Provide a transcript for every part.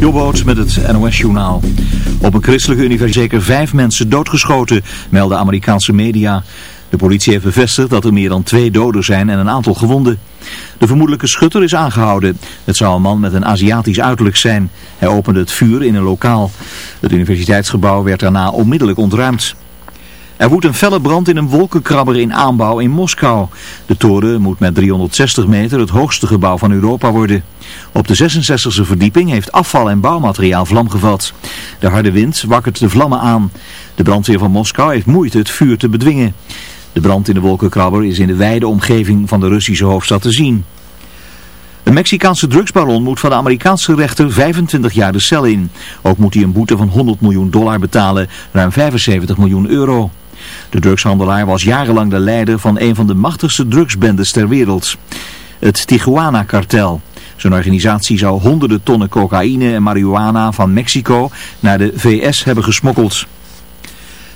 Jobboot met het NOS-journaal. Op een christelijke universiteit zeker vijf mensen doodgeschoten, melden Amerikaanse media. De politie heeft bevestigd dat er meer dan twee doden zijn en een aantal gewonden. De vermoedelijke schutter is aangehouden. Het zou een man met een Aziatisch uiterlijk zijn. Hij opende het vuur in een lokaal. Het universiteitsgebouw werd daarna onmiddellijk ontruimd. Er woedt een felle brand in een wolkenkrabber in aanbouw in Moskou. De toren moet met 360 meter het hoogste gebouw van Europa worden. Op de 66e verdieping heeft afval en bouwmateriaal vlam gevat. De harde wind wakkert de vlammen aan. De brandweer van Moskou heeft moeite het vuur te bedwingen. De brand in de wolkenkrabber is in de wijde omgeving van de Russische hoofdstad te zien. Een Mexicaanse drugsbaron moet van de Amerikaanse rechter 25 jaar de cel in. Ook moet hij een boete van 100 miljoen dollar betalen, ruim 75 miljoen euro. De drugshandelaar was jarenlang de leider van een van de machtigste drugsbendes ter wereld. Het Tijuana-kartel. Zijn organisatie zou honderden tonnen cocaïne en marihuana van Mexico naar de VS hebben gesmokkeld.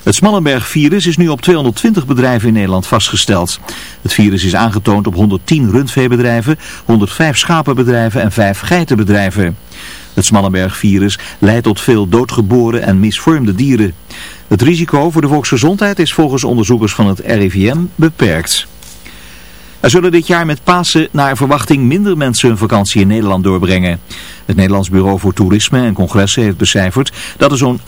Het Smallenberg-virus is nu op 220 bedrijven in Nederland vastgesteld. Het virus is aangetoond op 110 rundveebedrijven, 105 schapenbedrijven en 5 geitenbedrijven. Het Smallenberg-virus leidt tot veel doodgeboren en misvormde dieren. Het risico voor de volksgezondheid is volgens onderzoekers van het RIVM beperkt. Er zullen dit jaar met Pasen naar verwachting minder mensen hun vakantie in Nederland doorbrengen. Het Nederlands Bureau voor Toerisme en Congressen heeft becijferd dat er zo'n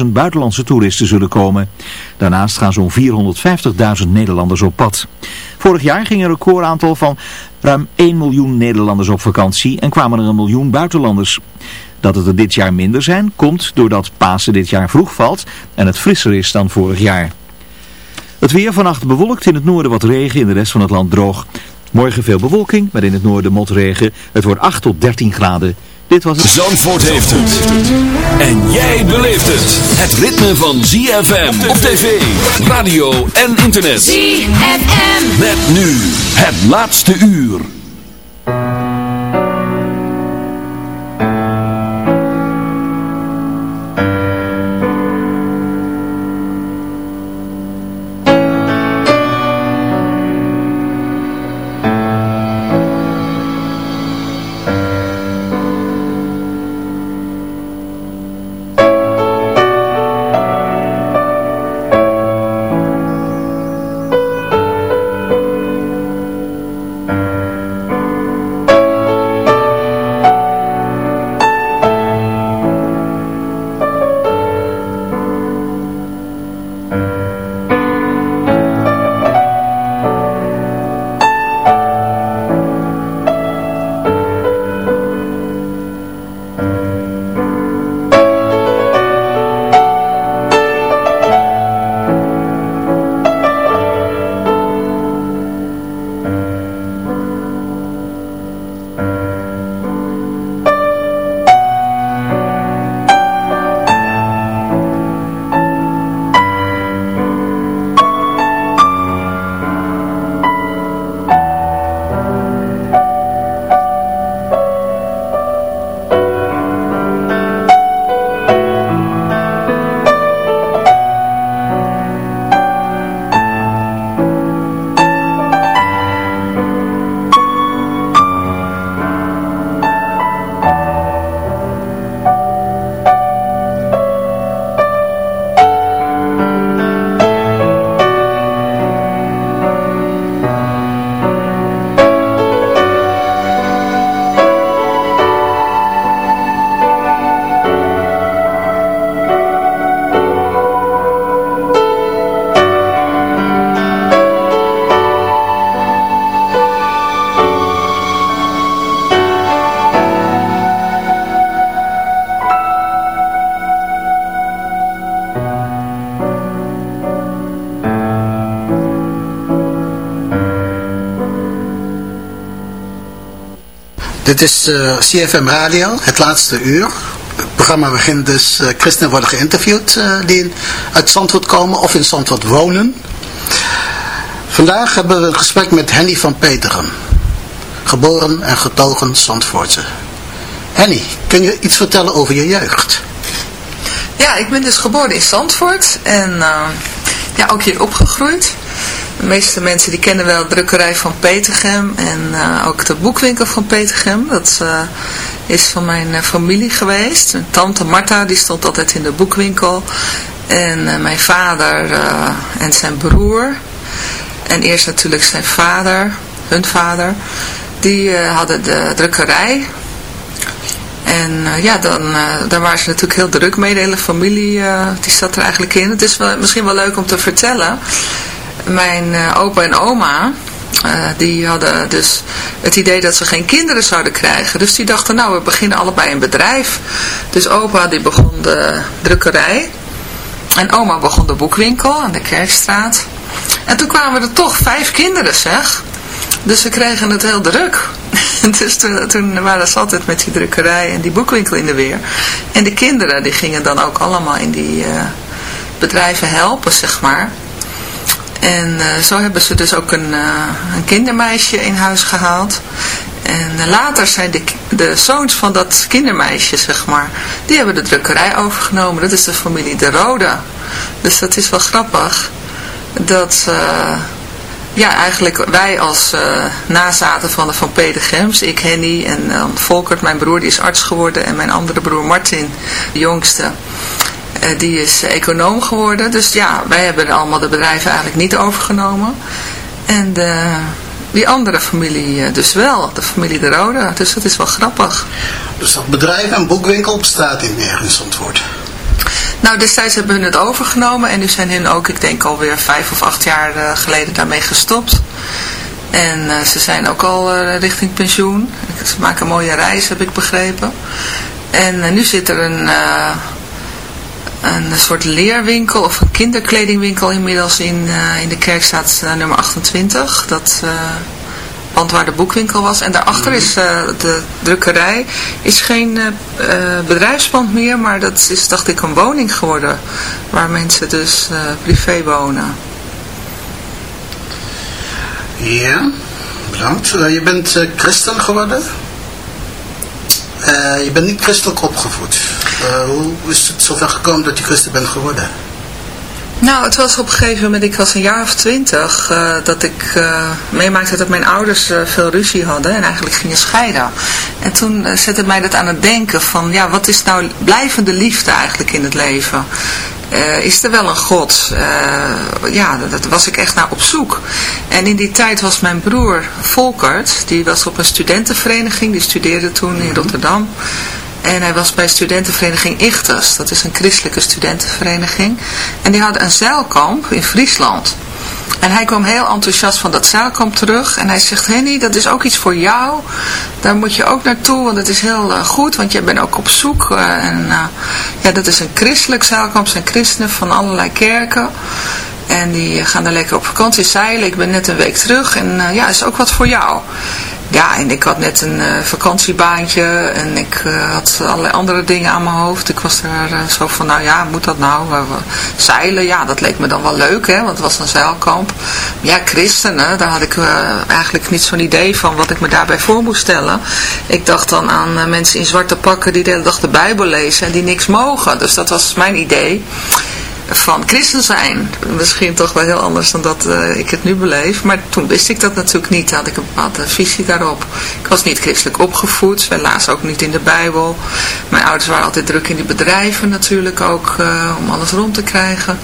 850.000 buitenlandse toeristen zullen komen. Daarnaast gaan zo'n 450.000 Nederlanders op pad. Vorig jaar ging een recordaantal van ruim 1 miljoen Nederlanders op vakantie en kwamen er een miljoen buitenlanders. Dat het er dit jaar minder zijn, komt doordat Pasen dit jaar vroeg valt en het frisser is dan vorig jaar. Het weer vannacht bewolkt in het noorden wat regen, in de rest van het land droog. Morgen veel bewolking, maar in het noorden motregen. Het wordt 8 tot 13 graden. Dit was het... Zandvoort heeft het. En jij beleeft het. Het ritme van ZFM op tv, radio en internet. ZFM. Met nu het laatste uur. Dit is eh, CFM Radio, het laatste uur. Het programma begint dus, uh, christenen worden geïnterviewd uh, die uit Zandvoort komen of in Zandvoort wonen. Vandaag hebben we een gesprek met Henny van Petegem. Geboren en getogen Zandvoortse. Henny, kun je iets vertellen over je jeugd? Ja, ik ben dus geboren in Zandvoort en ja, ook hier opgegroeid. De meeste mensen die kennen wel de drukkerij van Petergem en uh, ook de boekwinkel van Petergem. Dat uh, is van mijn familie geweest. Mijn tante Marta, die stond altijd in de boekwinkel. En mijn vader en zijn broer. En eerst natuurlijk zijn vader, hun vader. Die hadden de drukkerij en ja, dan, uh, daar waren ze natuurlijk heel druk mee. De hele familie die zat er eigenlijk in. Het is wel, misschien wel leuk om te vertellen. Mijn opa en oma, die hadden dus het idee dat ze geen kinderen zouden krijgen. Dus die dachten, nou we beginnen allebei een bedrijf. Dus opa die begon de drukkerij. En oma begon de boekwinkel aan de Kerkstraat. En toen kwamen er toch vijf kinderen zeg. Dus ze kregen het heel druk. dus toen, waren ze altijd met die drukkerij en die boekwinkel in de weer. En de kinderen die gingen dan ook allemaal in die uh, bedrijven helpen, zeg maar. En uh, zo hebben ze dus ook een, uh, een kindermeisje in huis gehaald. En later zijn de, de zoons van dat kindermeisje, zeg maar, die hebben de drukkerij overgenomen. Dat is de familie De Rode. Dus dat is wel grappig. Dat ja, eigenlijk wij als nazaten van de Van Pedegems, ik Henny en Volkert, mijn broer, die is arts geworden en mijn andere broer Martin, de jongste, die is econoom geworden. Dus ja, wij hebben allemaal de bedrijven eigenlijk niet overgenomen. En de, die andere familie dus wel, de familie De Rode, dus dat is wel grappig. Dus dat bedrijf en boekwinkel bestaat in nergens antwoord? Nou, destijds hebben hun het overgenomen en nu zijn hun ook, ik denk alweer vijf of acht jaar geleden daarmee gestopt. En uh, ze zijn ook al uh, richting pensioen. Ze maken een mooie reis, heb ik begrepen. En nu zit er een, een soort leerwinkel of een kinderkledingwinkel inmiddels in, in de Kerkstraat nummer 28. Dat want waar de boekwinkel was. En daarachter is uh, de drukkerij. Is geen uh, bedrijfspand meer, maar dat is dacht ik een woning geworden. Waar mensen dus privé wonen. Ja, bedankt. je bent christen geworden? je bent niet christelijk opgevoed. Hoe is het zover gekomen dat je christen bent geworden? Nou, het was op een gegeven moment, ik was een jaar of twintig, uh, dat ik uh, meemaakte dat mijn ouders uh, veel ruzie hadden en eigenlijk gingen scheiden. En toen zette mij dat aan het denken van, ja, wat is nou blijvende liefde eigenlijk in het leven? is er wel een God? ja, dat was ik echt naar op zoek. En in die tijd was mijn broer Volkert, die was op een studentenvereniging, die studeerde toen in Rotterdam. En hij was bij studentenvereniging Ichtes. Dat is een christelijke studentenvereniging. En die hadden een zeilkamp in Friesland. En hij kwam heel enthousiast van dat zeilkamp terug. En hij zegt, Henny, dat is ook iets voor jou. Daar moet je ook naartoe, want het is heel uh, goed. Want jij bent ook op zoek. Uh, en uh, ja, dat is een christelijk zeilkamp. zijn christenen van allerlei kerken. En die gaan daar lekker op vakantie zeilen. Ik ben net een week terug. En ja, is ook wat voor jou. Ja, en ik had net een uh, vakantiebaantje en ik uh, had allerlei andere dingen aan mijn hoofd. Ik was er uh, zo van, nou ja, moet dat nou? zeilen, ja, dat leek me dan wel leuk, hè, want het was een zeilkamp. Ja, christenen, daar had ik eigenlijk niet zo'n idee van wat ik me daarbij voor moest stellen. Ik dacht dan aan mensen in zwarte pakken die de hele dag de Bijbel lezen en die niks mogen. Dus dat was mijn idee van christen zijn. Misschien toch wel heel anders dan dat uh, ik het nu beleef. Maar toen wist ik dat natuurlijk niet. Had ik een bepaalde visie daarop. Ik was niet christelijk opgevoed. Wij ook niet in de Bijbel. Mijn ouders waren altijd druk in die bedrijven natuurlijk ook. Uh, om alles rond te krijgen.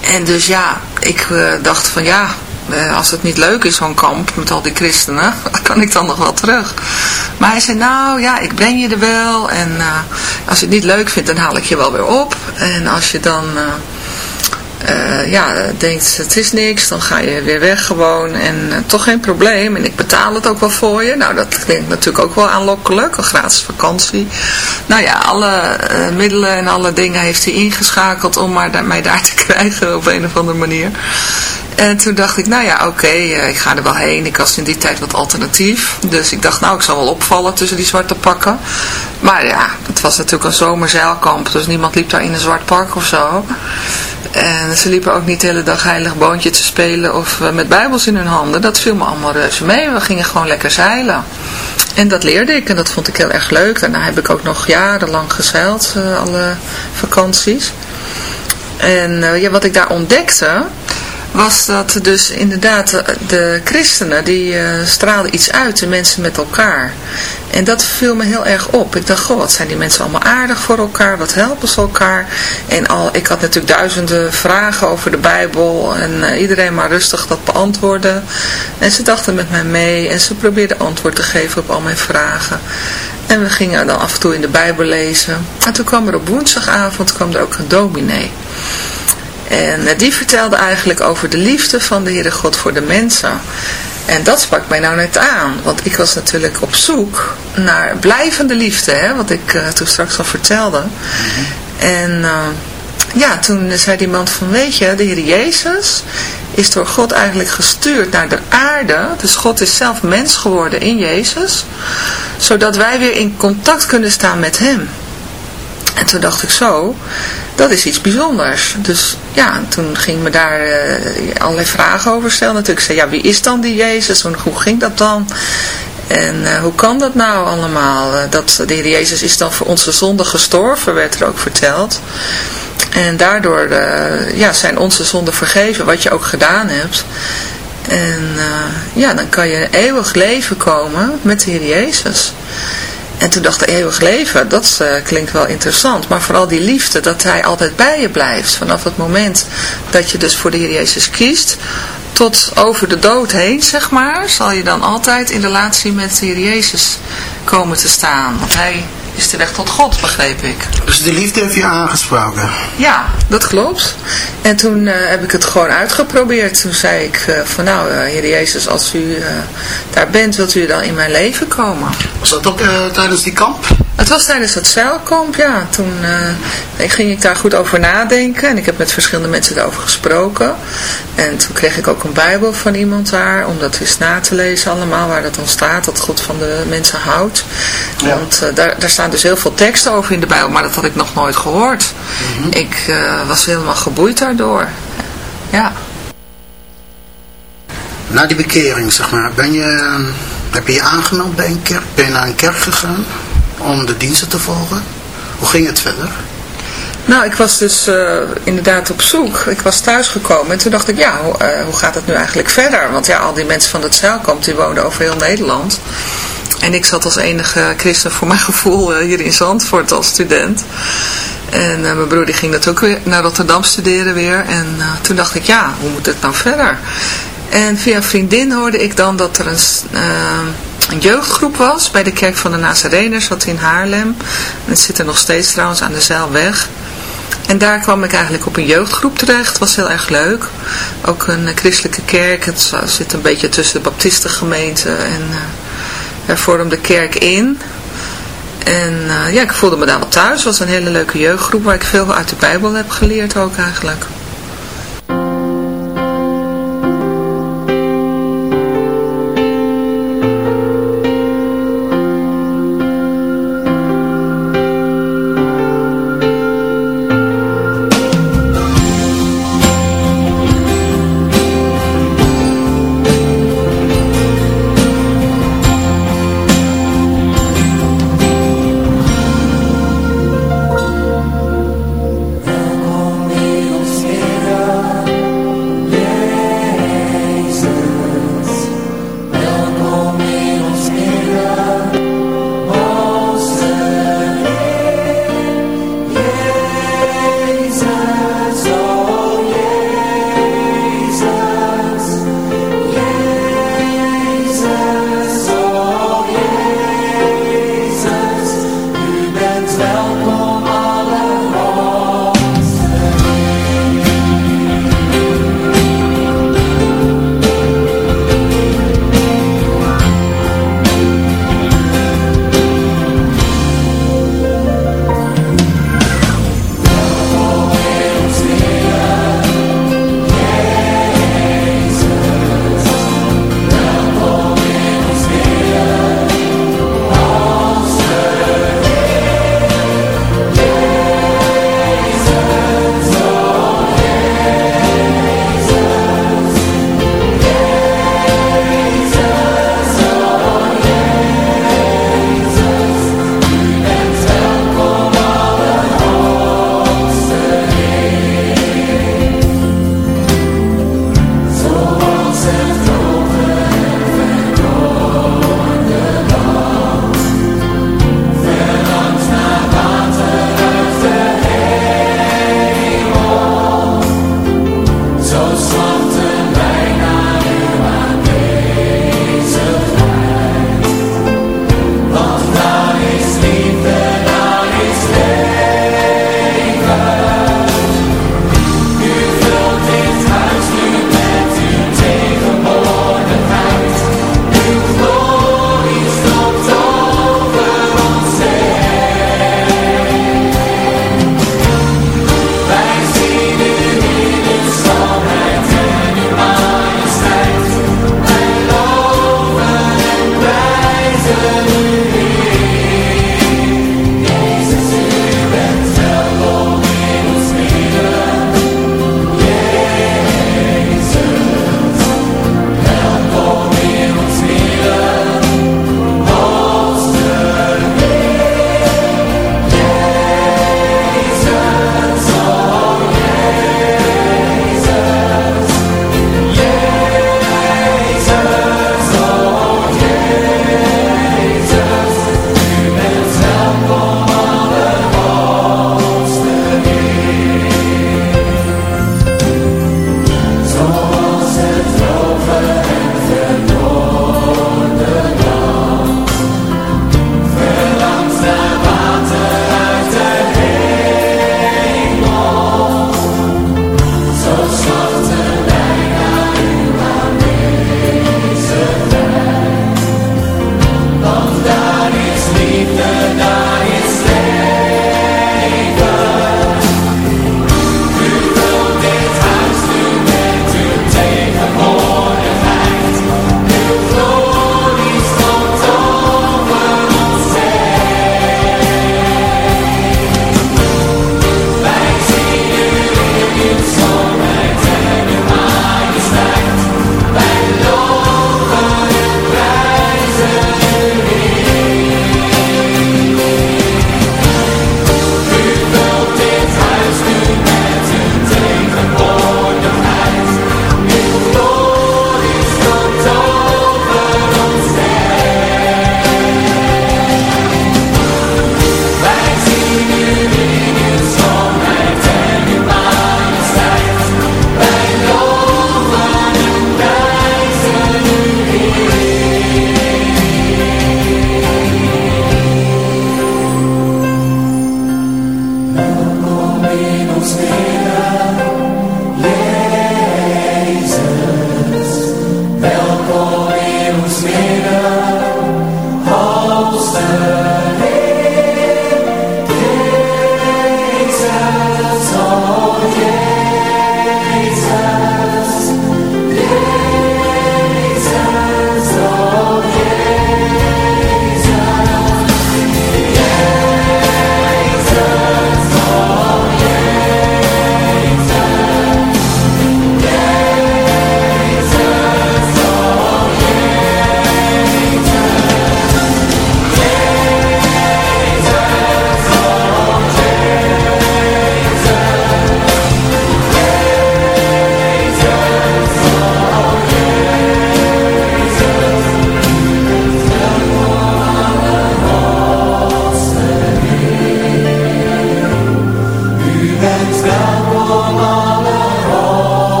En dus ja, ik uh, dacht van ja, uh, als het niet leuk is, zo'n kamp met al die christenen, kan ik dan nog wel terug. Maar hij zei, nou ja, ik breng je er wel. En uh, als je het niet leuk vindt, dan haal ik je wel weer op. En als je dan uh, ja, denkt, het is niks, dan ga je weer weg gewoon. En toch geen probleem. En ik betaal het ook wel voor je. Nou, dat klinkt natuurlijk ook wel aanlokkelijk. Een gratis vakantie. Nou ja, alle middelen en alle dingen heeft hij ingeschakeld om maar mij daar te krijgen op een of andere manier. En toen dacht ik, nou ja, oké, eh, ik ga er wel heen. Ik was in die tijd wat alternatief. Dus ik dacht, nou, ik zal wel opvallen tussen die zwarte pakken. Maar ja, het was natuurlijk een zomerzeilkamp. Dus niemand liep daar in een zwart pak of zo. En ze liepen ook niet de hele dag heilig boontje te spelen of eh, met bijbels in hun handen. Dat viel me allemaal reuze mee. We gingen gewoon lekker zeilen. En dat leerde ik en dat vond ik heel erg leuk. Daarna heb ik ook nog jarenlang gezeild, uh, alle vakanties. En ja, wat ik daar ontdekte, was dat dus inderdaad de, de christenen, die uh, straalden iets uit, de mensen met elkaar. En dat viel me heel erg op. Ik dacht, goh, wat zijn die mensen allemaal aardig voor elkaar, wat helpen ze elkaar. En al, ik had natuurlijk duizenden vragen over de Bijbel en uh, iedereen maar rustig dat beantwoorden. En ze dachten met mij mee en ze probeerden antwoord te geven op al mijn vragen. En we gingen dan af en toe in de Bijbel lezen. En toen kwam er op woensdagavond kwam er ook een dominee. En die vertelde eigenlijk over de liefde van de Heere God voor de mensen. En dat sprak mij nou net aan. Want ik was natuurlijk op zoek naar blijvende liefde. Hè, wat ik uh, toen straks al vertelde. En uh, ja, toen zei die man van weet je, de Heer Jezus is door God eigenlijk gestuurd naar de aarde. Dus God is zelf mens geworden in Jezus. Zodat wij weer in contact kunnen staan met hem. En toen dacht ik zo, dat is iets bijzonders. Dus ja, toen ging me daar uh, allerlei vragen over stellen. Natuurlijk zei, ja, wie is dan die Jezus? Hoe ging dat dan? En uh, hoe kan dat nou allemaal? Uh, dat de Heer Jezus is dan voor onze zonde gestorven, werd er ook verteld. En daardoor ja, zijn onze zonden vergeven, wat je ook gedaan hebt. En ja, dan kan je eeuwig leven komen met de Heer Jezus. En toen dacht ik, eeuwig leven, dat uh, klinkt wel interessant. Maar vooral die liefde, dat hij altijd bij je blijft. Vanaf het moment dat je dus voor de Heer Jezus kiest, tot over de dood heen, zeg maar, zal je dan altijd in relatie met de Heer Jezus komen te staan. Want hij is de weg tot God, begreep ik. Dus de liefde heeft je aangesproken? Ja, dat klopt. En toen uh, heb ik het gewoon uitgeprobeerd. Toen zei ik uh, van nou, uh, Heer Jezus, als u daar bent, wilt u dan in mijn leven komen? Was dat ook tijdens die kamp? Het was tijdens het zeilkamp, ja. Toen ging ik daar goed over nadenken. En ik heb met verschillende mensen daarover gesproken. En toen kreeg ik ook een bijbel van iemand daar. Om dat eens na te lezen allemaal. Waar dat dan staat. Dat God van de mensen houdt. Ja. Want daar, daar staan dus heel veel teksten over in de bijbel. Maar dat had ik nog nooit gehoord. Mm -hmm. Ik was helemaal geboeid daardoor. Ja. Na die bekering, zeg maar, ben je, heb je je aangemeld bij een kerk? Ben je naar een kerk gegaan om de diensten te volgen? Hoe ging het verder? Nou, ik was dus uh, inderdaad op zoek. Ik was thuisgekomen en toen dacht ik, ja, hoe, uh, hoe gaat het nu eigenlijk verder? Want ja, al die mensen van het zeilkamp, die woonden over heel Nederland. En ik zat als enige christen voor mijn gevoel uh, hier in Zandvoort als student. En mijn broer die ging natuurlijk weer naar Rotterdam studeren weer. En toen dacht ik, ja, hoe moet het nou verder? En via vriendin hoorde ik dan dat er een, uh, een jeugdgroep was bij de kerk van de Nazareners, wat in Haarlem. Het zit er nog steeds trouwens aan de Zeilweg. En daar kwam ik eigenlijk op een jeugdgroep terecht. Het was heel erg leuk. Ook een christelijke kerk. Het zit een beetje tussen de baptistengemeente en hervormde kerk in. En uh, ja, ik voelde me daar wel thuis. Het was een hele leuke jeugdgroep waar ik veel uit de Bijbel heb geleerd ook eigenlijk.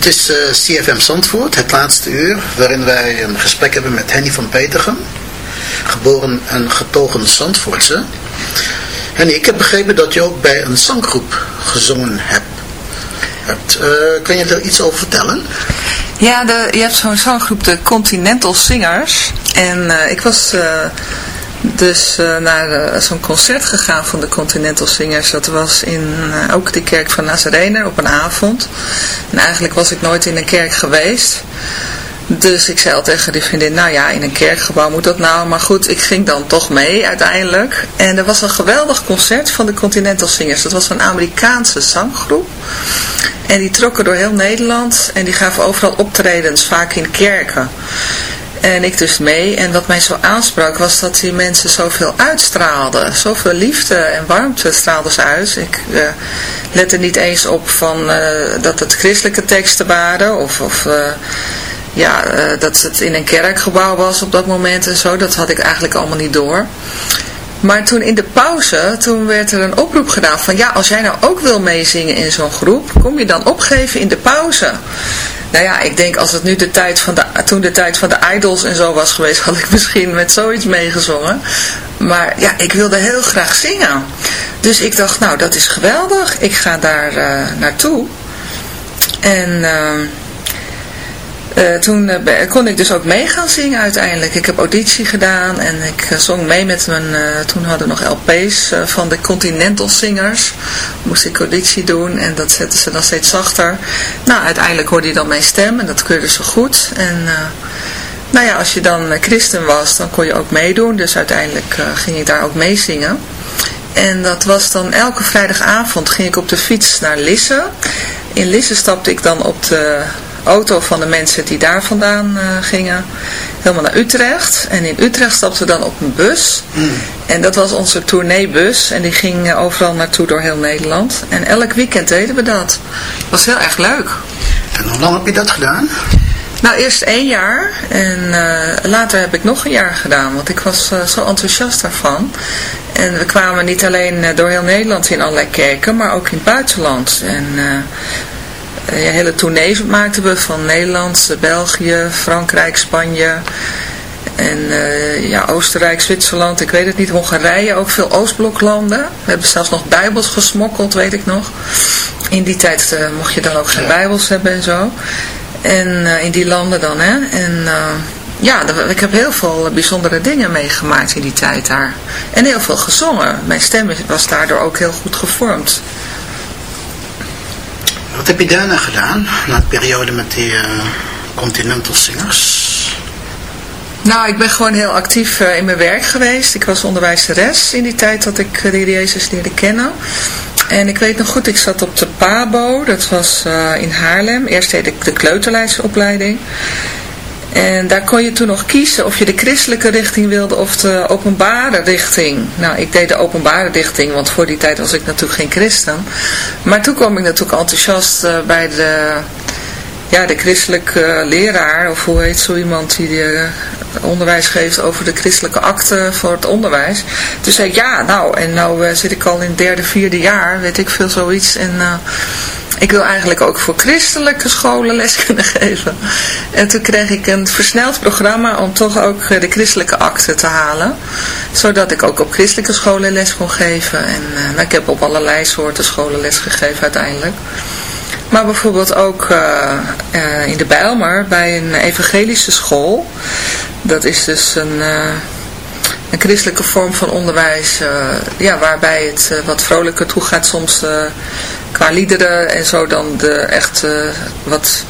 Dit is uh, eh, CFM Zandvoort, het laatste uur, waarin wij een gesprek hebben met Henny van Petergem, geboren en getogen Zandvoortse. Henny, ik heb begrepen dat je ook bij een zanggroep gezongen hebt. Uh, kun je er iets over vertellen? Ja, de, je hebt zo'n zanggroep, de Continental Singers. En uh, ik was dus uh, naar uh, zo'n concert gegaan van de Continental Singers. Dat was in uh, ook de kerk van Nazarene op een avond. En eigenlijk was ik nooit in een kerk geweest. Dus ik zei al tegen die vriendin, nou ja, in een kerkgebouw moet dat nou. Maar goed, ik ging dan toch mee uiteindelijk. En er was een geweldig concert van de Continental Singers. Dat was een Amerikaanse zanggroep. En die trokken door heel Nederland. En die gaven overal optredens, vaak in kerken. En ik dus mee. En wat mij zo aansprak was dat die mensen zoveel uitstraalden. Zoveel liefde en warmte straalden ze uit. Ik uh, lette niet eens op van, uh, dat het christelijke teksten waren. Of, of uh, ja, dat het in een kerkgebouw was op dat moment en zo. Dat had ik eigenlijk allemaal niet door. Maar toen in de pauze, toen werd er een oproep gedaan van ja, als jij nou ook wil meezingen in zo'n groep, kom je dan opgeven in de pauze. Nou ja, ik denk als het nu de tijd van de, toen de tijd van de idols en zo was geweest, had ik misschien met zoiets meegezongen. Maar ja, ik wilde heel graag zingen. Dus ik dacht, nou dat is geweldig, ik ga daar uh, naartoe. En... Uh, uh, toen uh, kon ik dus ook mee gaan zingen uiteindelijk. Ik heb auditie gedaan en ik uh, zong mee met mijn, toen hadden we nog LP's van de Continental Singers. Moest ik auditie doen en dat zetten ze dan steeds zachter. Nou, uiteindelijk hoorde je dan mijn stem en dat keurde ze goed. En nou ja, als je dan christen was, dan kon je ook meedoen. Dus uiteindelijk ging ik daar ook mee zingen. En dat was dan elke vrijdagavond ging ik op de fiets naar Lisse. In Lisse stapte ik dan op de auto van de mensen die daar vandaan uh, gingen helemaal naar Utrecht. En in Utrecht stapten we dan op een bus. Mm. En dat was onze tourneebus. En die ging uh, overal naartoe door heel Nederland. En elk weekend deden we dat. was heel erg leuk. En hoe lang heb je dat gedaan? Nou, eerst één jaar. En uh, later heb ik nog een jaar gedaan. Want ik was zo enthousiast daarvan. En we kwamen niet alleen door heel Nederland in allerlei kerken. Maar ook in het buitenland. En hele tournee maakten we van Nederland, België, Frankrijk, Spanje en uh, ja, Oostenrijk, Zwitserland, ik weet het niet, Hongarije, ook veel Oostbloklanden. We hebben zelfs nog bijbels gesmokkeld, weet ik nog. In die tijd uh, mocht je dan ook geen bijbels hebben en zo. En uh, in die landen dan, hè. En ja, ik heb heel veel bijzondere dingen meegemaakt in die tijd daar. En heel veel gezongen. Mijn stem was daardoor ook heel goed gevormd. Wat heb je daarna gedaan, na de periode met die uh, Continental Singers? Nou, ik ben gewoon heel actief uh, in mijn werk geweest. Ik was onderwijzeres in die tijd dat ik uh, de heer leerde kennen. En ik weet nog goed, ik zat op de PABO, dat was in Haarlem. Eerst deed ik de kleuterleidsopleiding. En daar kon je toen nog kiezen of je de christelijke richting wilde of de openbare richting. Nou, ik deed de openbare richting, want voor die tijd was ik natuurlijk geen christen. Maar toen kwam ik natuurlijk enthousiast uh, bij de, ja, de christelijke leraar, of hoe heet zo iemand die de, uh, onderwijs geeft over de christelijke akte voor het onderwijs. Toen zei ik, ja, nou, en nou uh, zit ik al in het derde, vierde jaar, weet ik veel zoiets. En ik wil eigenlijk ook voor christelijke scholen les kunnen geven. En toen kreeg ik een versneld programma om toch ook eh, de christelijke akte te halen. Zodat ik ook op christelijke scholen les kon geven. En nou, ik heb op allerlei soorten scholen les gegeven uiteindelijk. Maar bijvoorbeeld ook uh, uh, in de Bijlmer bij een evangelische school. Dat is dus een een christelijke vorm van onderwijs, ja, waarbij het wat vrolijker toe gaat soms qua liederen en zo dan de echt wat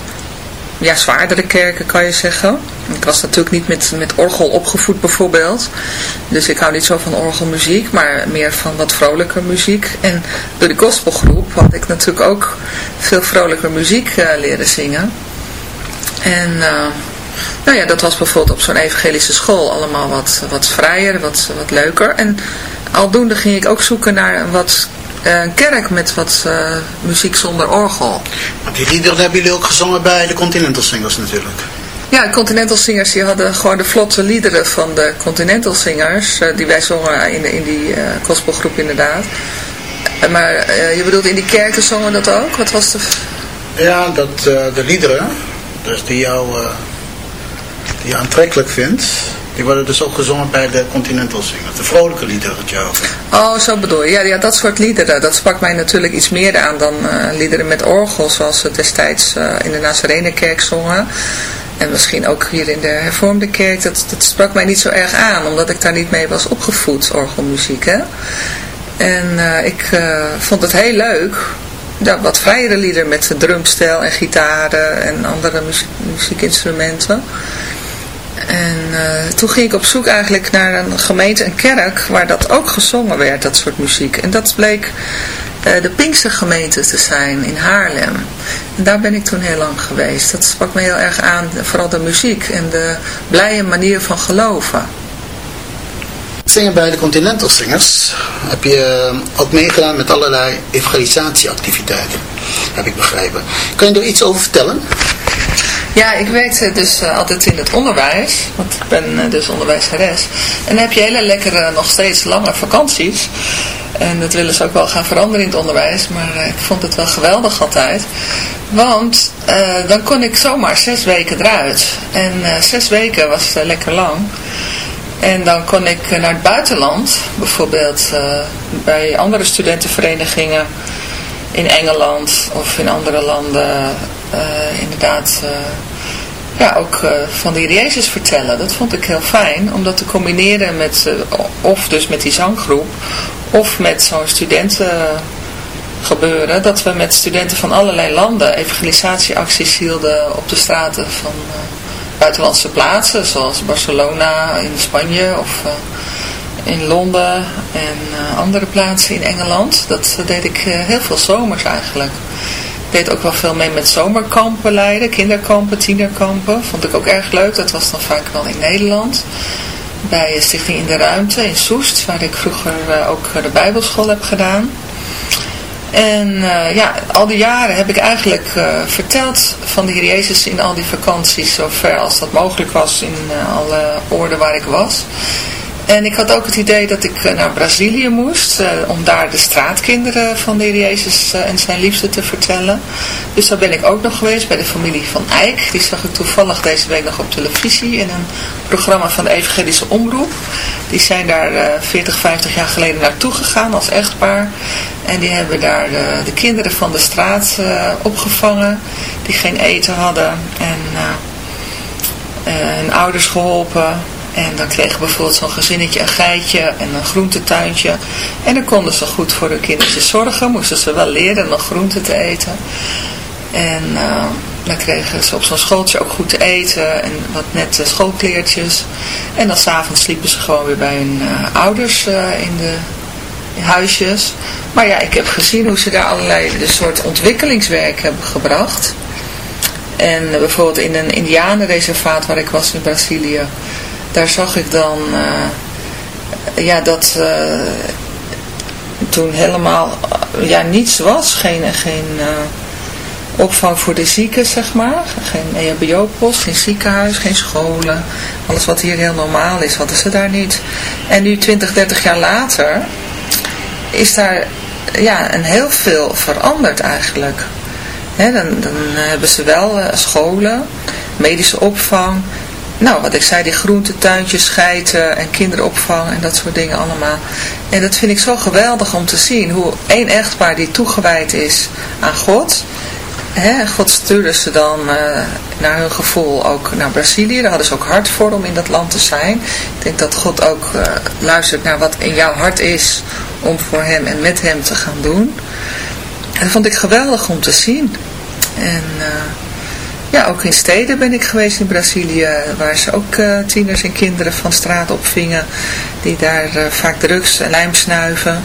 ja, zwaardere kerken kan je zeggen. Ik was natuurlijk niet met, met orgel opgevoed bijvoorbeeld, dus ik hou niet zo van orgelmuziek, maar meer van wat vrolijker muziek. En door de gospelgroep had ik natuurlijk ook veel vrolijker muziek leren zingen. En nou ja, dat was bijvoorbeeld op zo'n evangelische school allemaal wat, wat vrijer, wat, wat leuker. En aldoende ging ik ook zoeken naar wat een kerk met wat uh, muziek zonder orgel. Want die liederen hebben jullie ook gezongen bij de Continental Singers natuurlijk. Ja, de Continental Singers die hadden gewoon de vlotte liederen van de Continental Singers. Uh, die wij zongen in, in die gospelgroep inderdaad. maar je bedoelt in die kerken zongen dat ook? Wat was de... Ja, dat de liederen, dus die jou, die je aantrekkelijk vindt, die worden dus ook gezongen bij de Continental Singers. De vrolijke liederen. Oh, zo bedoel je. Ja, ja, dat soort liederen. Dat sprak mij natuurlijk iets meer aan dan uh, liederen met orgel. Zoals ze destijds uh, in de Nazarenekerk zongen. En misschien ook hier in de hervormde kerk. Dat, dat sprak mij niet zo erg aan. Omdat ik daar niet mee was opgevoed, orgelmuziek. Hè? En uh, ik vond het heel leuk. Ja, wat vrijere liederen met drumstel en gitaren en andere muziek, muziekinstrumenten. En uh, toen ging ik op zoek eigenlijk naar een gemeente, een kerk, waar dat ook gezongen werd, dat soort muziek. En dat bleek uh, de Pinkse gemeente te zijn in Haarlem. En daar ben ik toen heel lang geweest. Dat sprak me heel erg aan, vooral de muziek en de blije manier van geloven. Zingen bij de Continental Singers heb je eh, ook meegedaan met allerlei evangelisatieactiviteiten, heb ik begrepen. Kan je er iets over vertellen? Ja, ik werkte dus uh, altijd in het onderwijs, want ik ben uh, dus onderwijzeres. En dan heb je hele lekkere, nog steeds lange vakanties. En dat willen ze ook wel gaan veranderen in het onderwijs, maar uh, ik vond het wel geweldig altijd. Want dan kon ik zomaar zes weken eruit. En zes weken was lekker lang. En dan kon ik naar het buitenland, bijvoorbeeld bij andere studentenverenigingen in Engeland of in andere landen inderdaad uh, ja, ook uh, van de Heer Jezus vertellen. Dat vond ik heel fijn, om dat te combineren met, of dus met die zanggroep, of met zo'n studentengebeuren, dat we met studenten van allerlei landen evangelisatieacties hielden op de straten van buitenlandse plaatsen, zoals Barcelona in Spanje of in Londen en andere plaatsen in Engeland. Dat deed ik heel veel zomers eigenlijk deed ook wel veel mee met zomerkampen leiden, kinderkampen, tienerkampen. Vond ik ook erg leuk. Dat was dan vaak wel in Nederland. Bij Stichting in de Ruimte in Soest, waar ik vroeger uh, ook de bijbelschool heb gedaan. En uh, ja, al die jaren heb ik eigenlijk verteld van de Heer Jezus in al die vakanties, zo ver als dat mogelijk was in alle oorden waar ik was. En ik had ook het idee dat ik eh, naar Brazilië moest, uh, om daar de straatkinderen van de Heer Jezus uh, en zijn liefde te vertellen. Dus daar ben ik ook nog geweest bij de familie van Eijk. Die zag ik toevallig deze week nog op televisie in een programma van de Evangelische Omroep. Die zijn daar uh, 40, 50 jaar geleden naartoe gegaan als echtpaar. En die hebben daar de, de kinderen van de straat opgevangen, die geen eten hadden. En hun ouders geholpen en dan kregen bijvoorbeeld zo'n gezinnetje een geitje en een groentetuintje. En dan konden ze goed voor hun kindertjes zorgen. Moesten ze wel leren nog groenten te eten. En uh, dan kregen ze op zo'n schooltje ook goed te eten. En wat nette schoolkleertjes. En dan s'avonds sliepen ze gewoon weer bij hun uh, ouders uh, in de huisjes. Maar ja, ik heb gezien hoe ze daar allerlei de soort ontwikkelingswerk hebben gebracht. En bijvoorbeeld in een indianenreservaat waar ik was in Brazilië daar zag ik dan uh, ja, dat uh, toen helemaal ja, niets was. Geen, geen uh, opvang voor de zieken, zeg maar. Geen EHBO-post, geen ziekenhuis, geen scholen. Alles wat hier heel normaal is, hadden ze daar niet. En nu 20, 30 jaar later is daar ja, een heel veel veranderd eigenlijk. dan, dan hebben ze wel scholen, medische opvang, nou, wat ik zei, die groentetuintjes, scheiden en kinderopvang en dat soort dingen allemaal. En dat vind ik zo geweldig om te zien, hoe één echtpaar die toegewijd is aan God... Hè, God stuurde ze dan uh, naar hun gevoel ook naar Brazilië. Daar hadden ze ook hart voor om in dat land te zijn. Ik denk dat God ook uh, luistert naar wat in jouw hart is om voor hem en met hem te gaan doen. En dat vond ik geweldig om te zien. En... Uh, ja, ook in steden ben ik geweest in Brazilië, waar ze ook uh, tieners en kinderen van straat opvingen, die daar uh, vaak drugs en lijm snuiven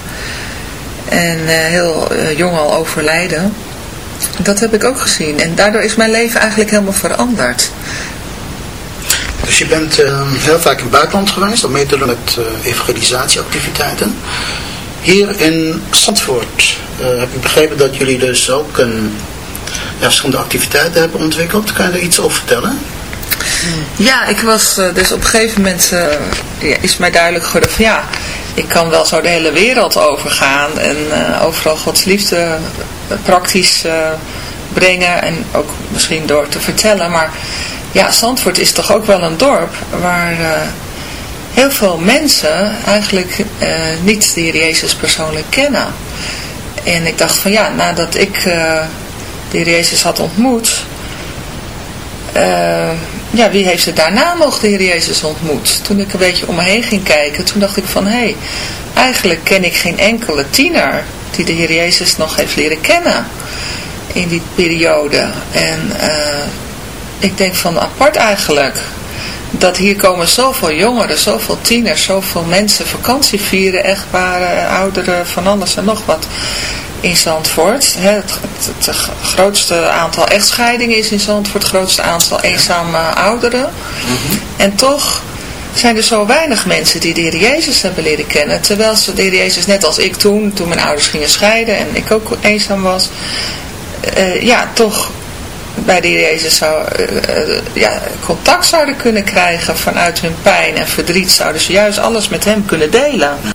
en uh, heel jong al overlijden. Dat heb ik ook gezien en daardoor is mijn leven eigenlijk helemaal veranderd. Dus je bent heel vaak in het buitenland geweest om mee te doen met evangelisatieactiviteiten. Hier in Zandvoort heb ik begrepen dat jullie dus ook een ja, verschillende activiteiten hebben ontwikkeld. Kan je daar iets over vertellen? Ja, ik was uh, dus op een gegeven moment ja, is mij duidelijk geworden van ja, ik kan wel zo de hele wereld overgaan en uh, overal Gods liefde praktisch brengen en ook misschien door te vertellen. Maar ja, Zandvoort is toch ook wel een dorp waar heel veel mensen eigenlijk niet de Jezus persoonlijk kennen. En ik dacht van ja, nadat ik Heer Jezus had ontmoet, uh, ja, wie heeft er daarna nog de Heer Jezus ontmoet? Toen ik een beetje om me heen ging kijken, toen dacht ik van, hé, hey, eigenlijk ken ik geen enkele tiener die de Heer Jezus nog heeft leren kennen in die periode. En uh, ik denk van apart eigenlijk, dat hier komen zoveel jongeren, zoveel tieners, zoveel mensen vakantie vieren, echtparen, ouderen, van alles en nog wat in Zandvoort. Het, het, grootste aantal echtscheidingen is in Zandvoort, het grootste aantal eenzame ouderen. Mhm. En toch zijn er zo weinig mensen die de Heer Jezus hebben leren kennen. Terwijl ze de Heer Jezus, net als ik toen, toen mijn ouders gingen scheiden en ik ook eenzaam was, uh, ja, toch bij de Heer Jezus zou, uh, ja, contact zouden kunnen krijgen vanuit hun pijn en verdriet. Zouden ze juist alles met hem kunnen delen.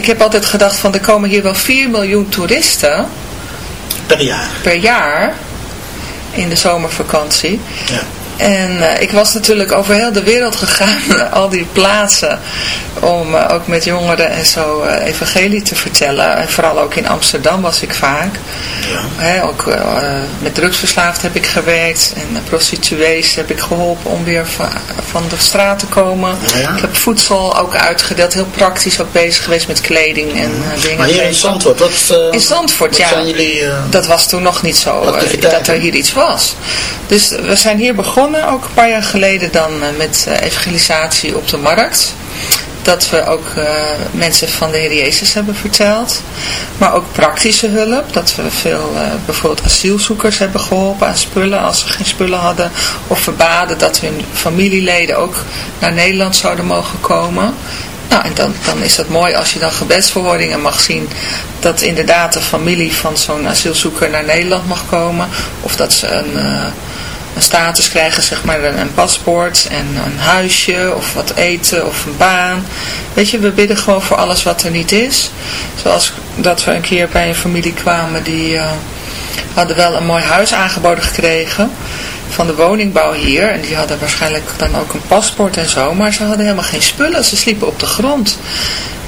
Ik heb altijd gedacht van er komen hier wel 4 miljoen toeristen. Per jaar. Per jaar. In de zomervakantie. Ja. En uh, ik was natuurlijk over heel de wereld gegaan, al die plaatsen, om uh, ook met jongeren en zo uh, evangelie te vertellen. En vooral ook in Amsterdam was ik vaak. Ja. Hè, ook met drugsverslaafd heb ik gewerkt en prostituees heb ik geholpen om weer van, van de straat te komen. Ja. Ik heb voedsel ook uitgedeeld, heel praktisch ook bezig geweest met kleding en dingen. Maar hier in Zandvoort, wat, in Zandvoort, ja. zijn jullie... dat was toen nog niet zo, dat er hier iets was. Dus we zijn hier begonnen ook een paar jaar geleden dan met evangelisatie op de markt. Dat we ook uh, mensen van de Heer Jezus hebben verteld. Maar ook praktische hulp. Dat we veel bijvoorbeeld asielzoekers hebben geholpen aan spullen als ze geen spullen hadden. Of verbaden dat hun familieleden ook naar Nederland zouden mogen komen. Nou, en dan, dan is dat mooi als je dan gebedsverhoordingen mag zien dat inderdaad de familie van zo'n asielzoeker naar Nederland mag komen. Of dat ze een... een status krijgen, zeg maar een, paspoort en een huisje of wat eten of een baan. Weet je, we bidden gewoon voor alles wat er niet is. Zoals dat we een keer bij een familie kwamen die uh, hadden wel een mooi huis aangeboden gekregen van de woningbouw hier. En die hadden waarschijnlijk dan ook een paspoort en zo, maar ze hadden helemaal geen spullen. Ze sliepen op de grond.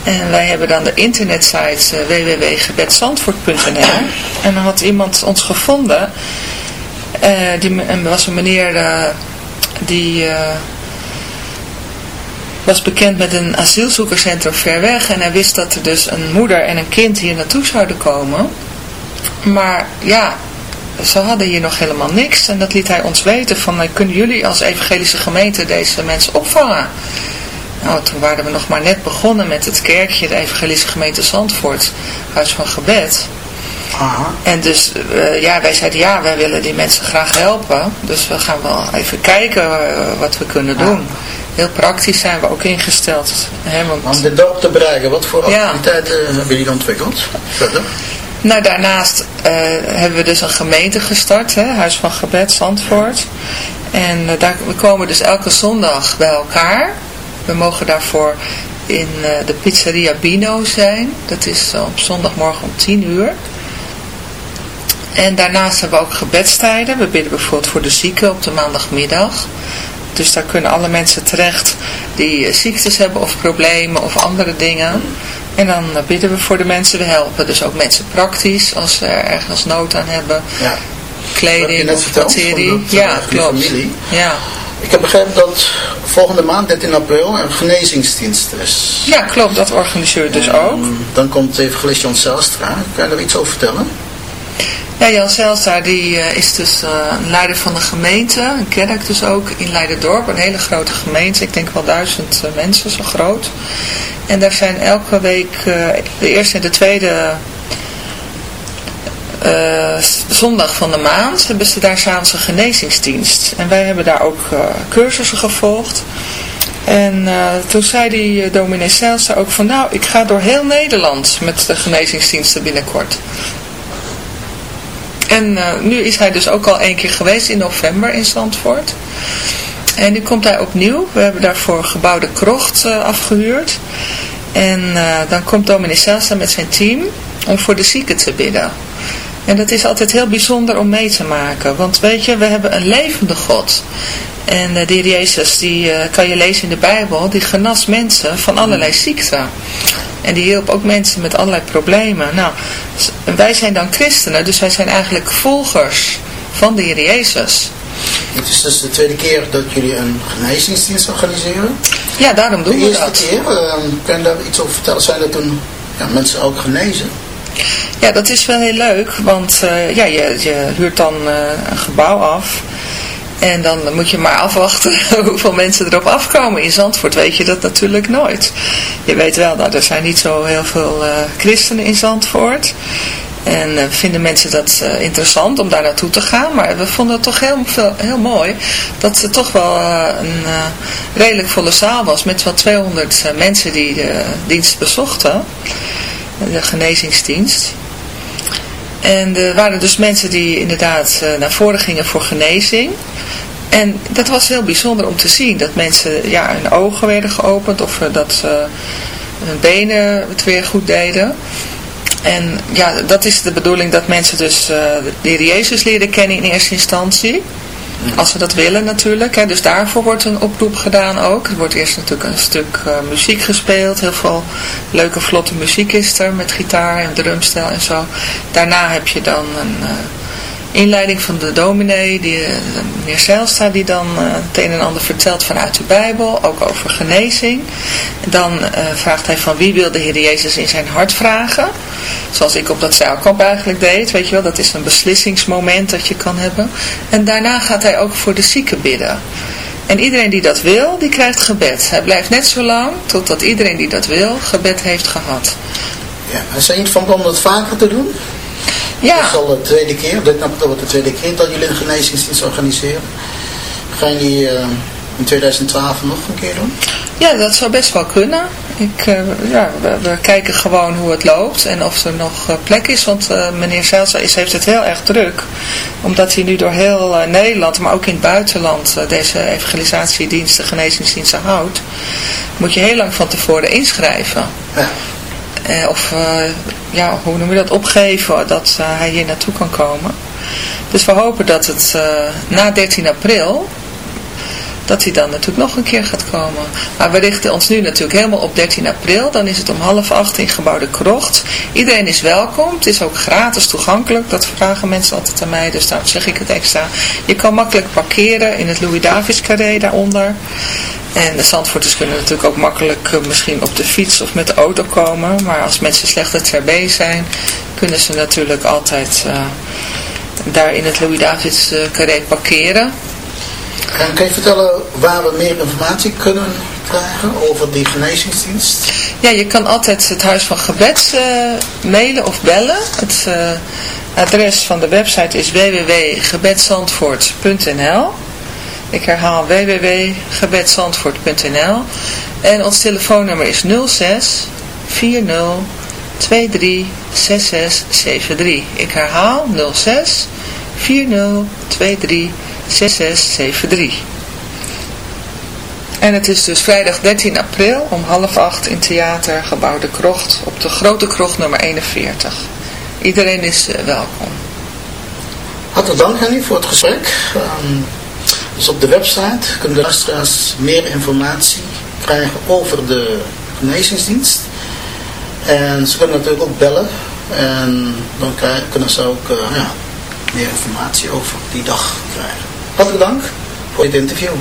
En wij hebben dan de internetsite uh, www.gebedsandvoort.nl en dan had iemand ons gevonden uh, die en was een meneer uh, die was bekend met een asielzoekerscentrum ver weg en hij wist dat er dus een moeder en een kind hier naartoe zouden komen. Maar ja, ze hadden hier nog helemaal niks en dat liet hij ons weten van kunnen jullie als evangelische gemeente deze mensen opvangen? Nou, toen waren we nog maar net begonnen met het kerkje, de evangelische gemeente Zandvoort, Huis van Gebed. Aha. En dus, uh, ja, wij zeiden ja, wij willen die mensen graag helpen. Dus we gaan wel even kijken uh, wat we kunnen doen. Ja. Heel praktisch zijn we ook ingesteld. Hè, want... Om dit dorp te bereiken, wat voor activiteiten ja. hebben jullie ontwikkeld? Verder? Nou, daarnaast uh, hebben we dus een gemeente gestart, hè, Huis van Gebed, Zandvoort. En daar, we komen dus elke zondag bij elkaar. We mogen daarvoor in de pizzeria Bino zijn. Dat is op zondagmorgen om 10 uur. En daarnaast hebben we ook gebedstijden. We bidden bijvoorbeeld voor de zieken op de maandagmiddag. Dus daar kunnen alle mensen terecht die ziektes hebben of problemen of andere dingen. En dan bidden we voor de mensen. We helpen dus ook mensen praktisch als ze er ergens nood aan hebben. Ja. Kleding of materie. Dat, ja, klopt. Familie. Ja. Ik heb begrepen dat volgende maand, 13 april, een genezingsdienst is. Ja, klopt. Dat organiseert dus en ook. Dan komt evangelist Jan Zelstra. Kan je daar iets over vertellen? Ja, Jan Zijlstra die uh, is dus uh, leider van de gemeente, een kerk dus ook in Leiderdorp, een hele grote gemeente, ik denk wel duizend uh, mensen, zo groot. En daar zijn elke week, de eerste en de tweede zondag van de maand, hebben ze daar s'avonds een genezingsdienst. En wij hebben daar ook cursussen gevolgd. En toen zei die dominee Zijlstra ook van, nou, ik ga door heel Nederland met de genezingsdiensten binnenkort. En uh, nu is hij dus ook al één keer geweest in november in Zandvoort. En nu komt hij opnieuw. We hebben daarvoor gebouwde krocht uh, afgehuurd. En uh, dan komt dominee Selsa met zijn team om voor de zieken te bidden. En dat is altijd heel bijzonder om mee te maken. Want weet je, we hebben een levende God. En de heer Jezus, die kan je lezen in de Bijbel, die genas mensen van allerlei ziekten. En die hielp ook mensen met allerlei problemen. Nou, wij zijn dan christenen, dus wij zijn eigenlijk volgers van de Heer Jezus. Het is dus de tweede keer dat jullie een genezingsdienst organiseren. Ja, daarom doen we dat. De eerste keer, uh, kan je daar iets over vertellen? Zijn er toen ja, mensen ook genezen? Ja, dat is wel heel leuk, want uh, ja, je, je huurt dan uh, een gebouw af. En dan moet je maar afwachten hoeveel mensen erop afkomen. In Zandvoort weet je dat natuurlijk nooit. Je weet wel, dat er zijn niet zo heel veel uh, christenen in Zandvoort. En uh, vinden mensen dat interessant om daar naartoe te gaan. Maar we vonden het toch heel, veel, heel mooi dat het toch wel een redelijk volle zaal was. Met wel 200 mensen die de dienst bezochten. De genezingsdienst. En er waren dus mensen die inderdaad uh, naar voren gingen voor genezing. En dat was heel bijzonder om te zien. Dat mensen ja, hun ogen werden geopend. Of uh, dat uh, hun benen het weer goed deden. En ja, dat is de bedoeling dat mensen dus uh, de Jezus leren kennen in eerste instantie. Als ze dat willen natuurlijk. Hè. Dus daarvoor wordt een oproep gedaan ook. Er wordt eerst natuurlijk een stuk uh, muziek gespeeld. Heel veel leuke vlotte muziek is er. Met gitaar en drumstel en zo. Daarna heb je dan een... Uh, inleiding van de dominee, die, eh, meneer Zijlstra, die dan uh, het een en ander vertelt vanuit de Bijbel, ook over genezing. Dan uh, vraagt hij van wie wil de Heer Jezus in zijn hart vragen. Zoals ik op dat zeilkamp eigenlijk deed, weet je wel, dat is een beslissingsmoment dat je kan hebben. En daarna gaat hij ook voor de zieken bidden. En iedereen die dat wil, die krijgt gebed. Hij blijft net zo lang totdat iedereen die dat wil, gebed heeft gehad. Ja, en zijn van plan dat vaker te doen? Ja. Dat is al de tweede keer, dit wordt de tweede keer dat jullie een genezingsdienst organiseren. Gaan jullie uh, in 2012 nog een keer doen? Ja, dat zou best wel kunnen. Ik, uh, ja, we, we, kijken gewoon hoe het loopt en of er nog uh, plek is. Want uh, meneer Zelsa is, heeft het heel erg druk. Omdat hij nu door heel Nederland, maar ook in het buitenland, deze evangelisatiediensten, genezingsdiensten houdt. Moet je heel lang van tevoren inschrijven. Ja. Eh, of uh, ja, hoe noem je dat, opgeven dat uh, hij hier naartoe kan komen. Dus we hopen dat het na 13 april, dat hij dan natuurlijk nog een keer gaat komen. Maar we richten ons nu natuurlijk helemaal op 13 april. Dan is het om half acht in gebouw de Krocht. Iedereen is welkom. Het is ook gratis toegankelijk. Dat vragen mensen altijd aan mij. Dus daarom zeg ik het extra. Je kan makkelijk parkeren in het Louis-Davids carré daaronder. En de Zandvoorters kunnen natuurlijk ook makkelijk uh, misschien op de fiets of met de auto komen. Maar als mensen slechter ter been zijn, kunnen ze natuurlijk altijd uh, daar in het Louis-Davids uh, carré parkeren. En kan je vertellen waar we meer informatie kunnen krijgen over die genezingsdienst? Ja, je kan altijd het Huis van Gebed mailen of bellen. Het adres van de website is www.gebedsandvoort.nl ik herhaal www.gebedsandvoort.nl en ons telefoonnummer is 06 40 23 6673. Ik herhaal 06 40 23 6673. En het is dus vrijdag 13 april om half acht in Theater Gebouw de Krocht op de Grote Krocht nummer 41. Iedereen is uh, welkom. Hartelijk dank u voor het gesprek. Um... Dus op de website kunnen de luisteraars meer informatie krijgen over de genezingsdienst. En ze kunnen natuurlijk ook bellen. En dan kunnen ze ook uh, ja, meer informatie over die dag krijgen. Hartelijk dank voor dit interview.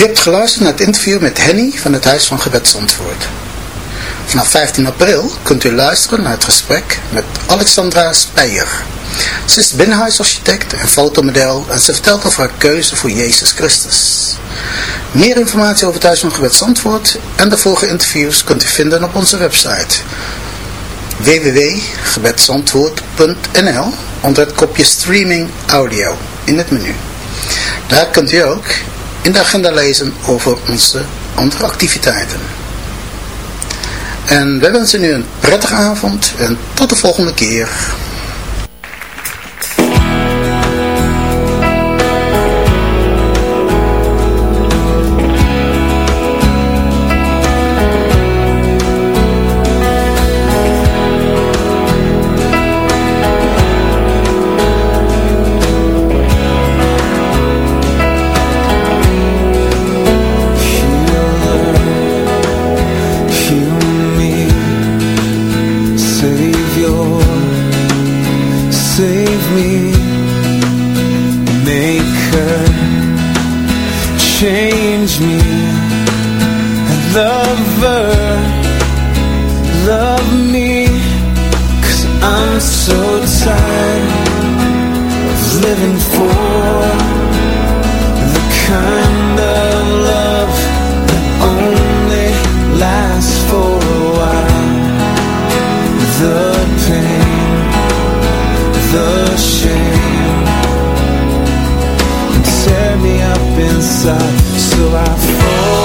U hebt geluisterd naar het interview met Henny van het Huis van Gebed Zandvoort. Vanaf 15 april kunt u luisteren naar het gesprek met Alexandra Speyer. Ze is binnenhuisarchitect en fotomodel en ze vertelt over haar keuze voor Jezus Christus. Meer informatie over het Huis van Gebed Zandvoort en de vorige interviews kunt u vinden op onze website www.gebedsandwoord.nl onder het kopje streaming audio in het menu. Daar kunt u ook in de agenda lezen over onze andere activiteiten. En wij wensen u een prettige avond en tot de volgende keer. shame and tear me up inside so I fall.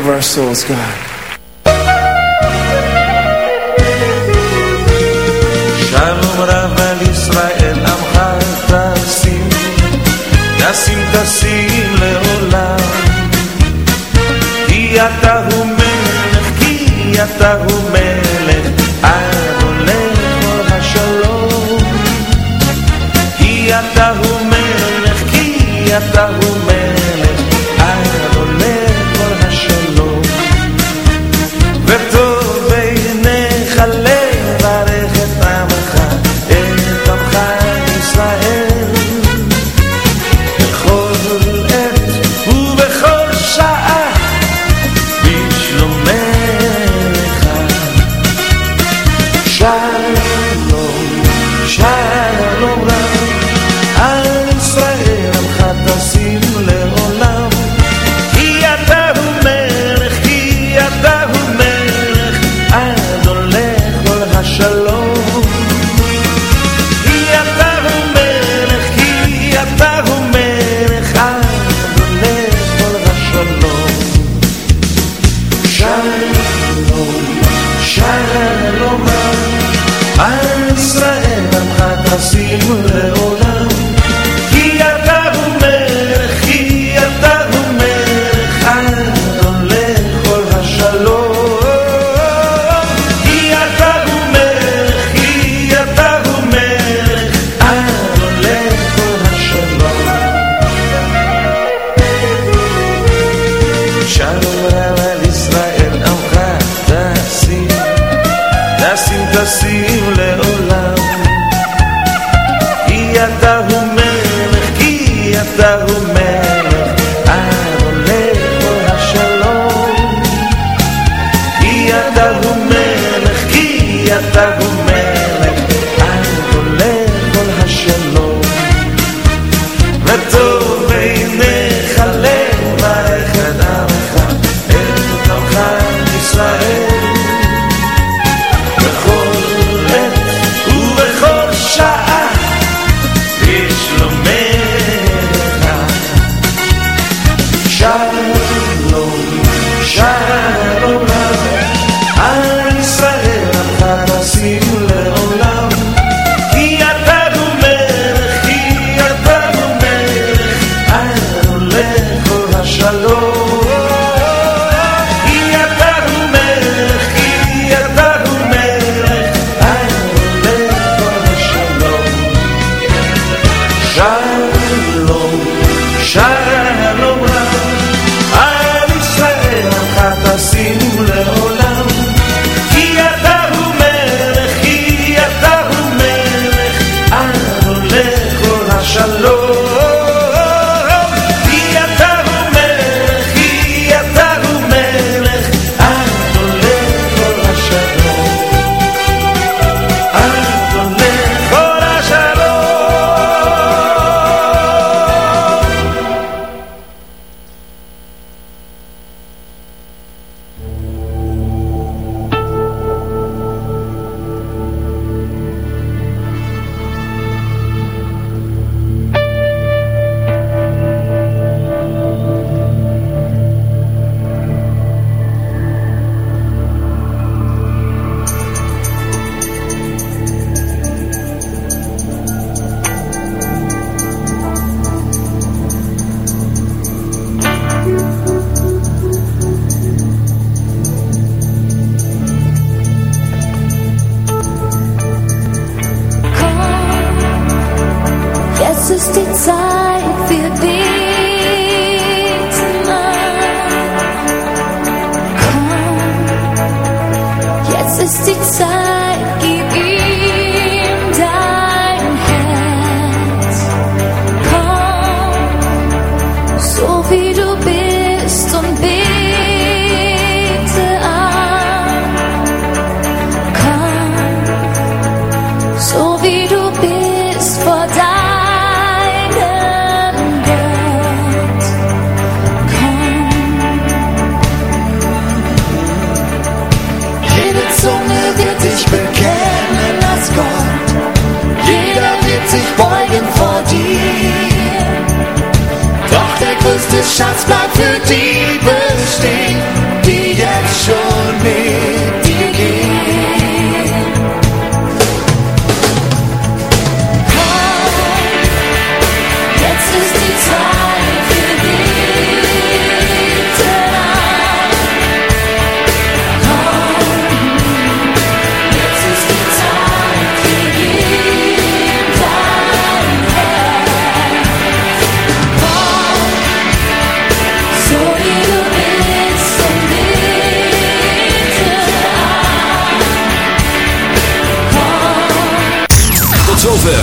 of our souls, God. Shalom Rav al Yisrael, Amcha Tassim, Tassim Tassim Leolam. Ki Ata Hu Melech, Ki Ata Hu Melech, HaShalom. Ki Ata Hu Melech, Ki Ata Hu shots back